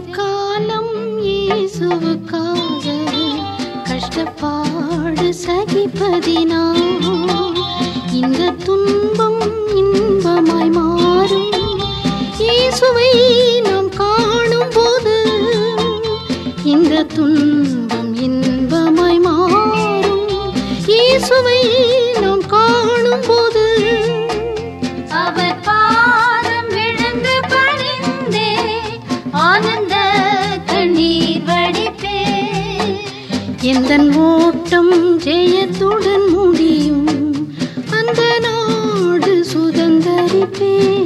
காலம் இயேசுவுக்காக கஷ்டப்பாடு சகிப்பதினா இந்த துன்பம் இன்பமாய் மாறும். இயேசுவை எந்தன் ஓட்டம் ஜெயத்துடன் முடியும் அந்த நாடு சுதந்தரிப்பேன்.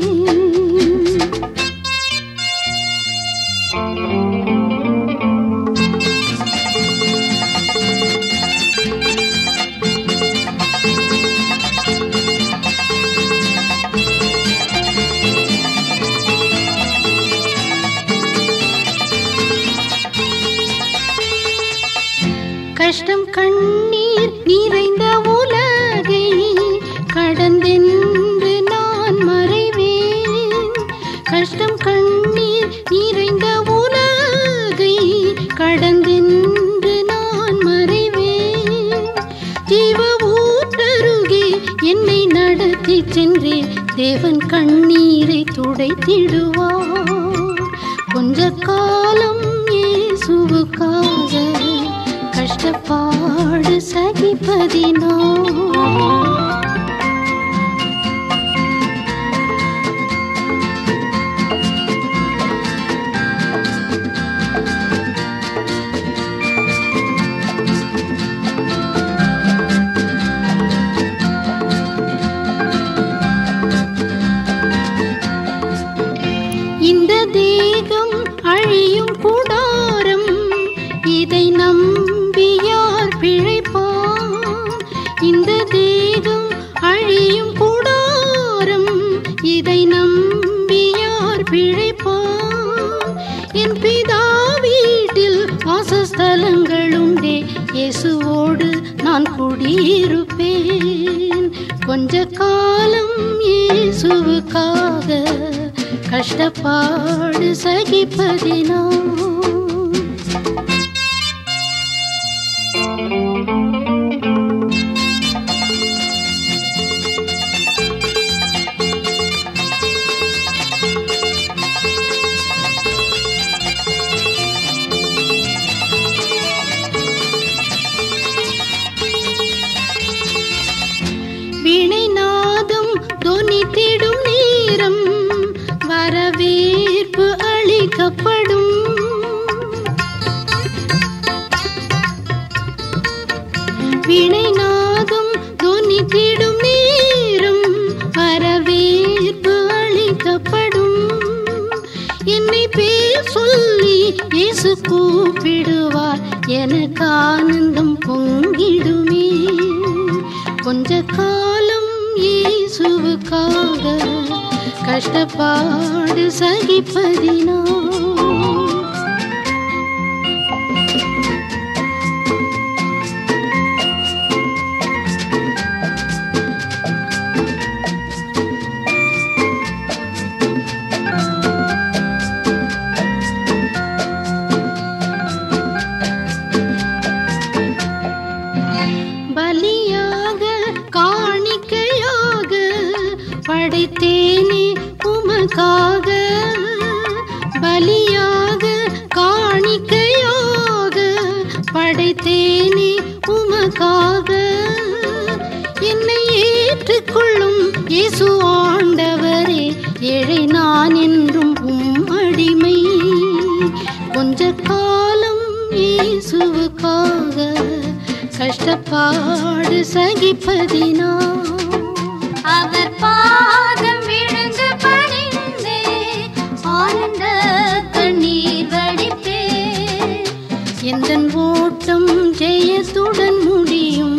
கஷ்டம் கண்ணீர் நிறைந்த உலகை கடந்தென்று நான் மறைவேன். கஷ்டம் கண்ணீர் நிறைந்த உலகை கடந்தென்று நான் மறைவேன். ஜீவ ஊற்றருகே என்னை நடத்தி சென்றே தேவன் கண்ணீரை துடைத்திடுவார். கொஞ்ச காலம் இயேசுவுக்காக கஷ்டப்பாடு சகிப்பதினோ. குடியிருப்பேன். கொஞ்ச காலம் இயேசுவுக்காக கஷ்டப்பாடு சகிப்பதினா you நேரம் வரவேற்பு அளிக்கப்படும். வினைநாதம் துணித்திடும் நேரம் வரவேற்பு அளிக்கப்படும். என்னை பேர் சொல்லி இயேசு கூப்பிடுவார். எனக்கு ஆனந்தம் பொங்கிடுமே. கொஞ்ச காலம் கஷ்டப்பாடு சகிப்பதினா படைத்தேனே உமக்காக பலியாக காணிக்கையாக படைத்தேனே உமக்காக. என்னை ஏற்றுக்கொள்ளும் இயேசு ஆண்டவரே ஏழை நான் என்றும் உம் அடிமை. கொஞ்ச காலம் இயேசுவுக்காக கஷ்டப்பாடு சகிப்பதினா போட்டம் ஜெயத்துடன் முடியும்.